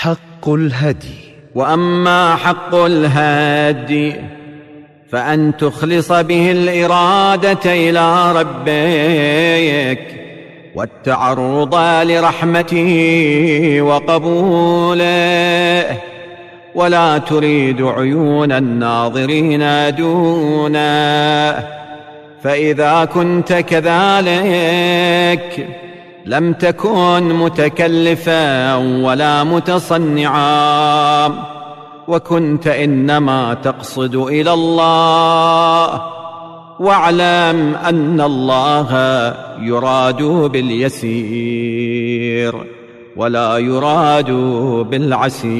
حق الهدي. وأما حق الهدي فأن تخلص به الإرادة إلى ربك والتعرض لرحمته وقبوله ولا تريد عيون الناظرين دونه فإذا كنت كذلك لم تكن متكلفا ولا متصنعا وكنت إنما تقصد إلى الله. واعلم أن الله يراد باليسير ولا يراد بالعسير.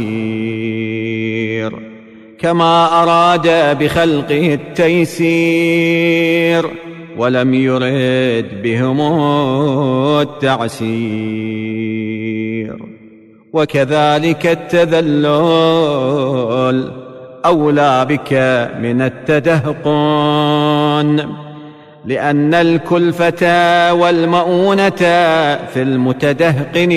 كما أراد بخلقه التيسير. ولم يرد بهم التعسير. وكذلك التذلل أولى بك من التدهقن لأن الكلفة والمؤونة في المتدهقنين.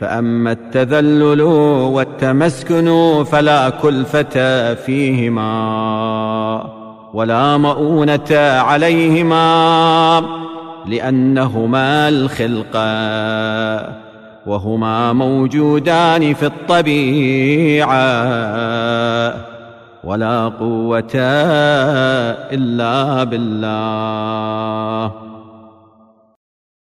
فأما التذلل والتمسكن فلا كلفة فيهما. ولا مؤونة عليهما لأنهما الخلقه وهما موجودان في الطبيعة ولا قوة إلا بالله.